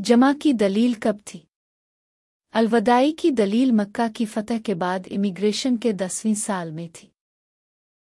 जमा की दलील कब थी? अलवदाई की दलील मक्का की फतह के बाद इमिग्रेशन के दसवीं साल में थी।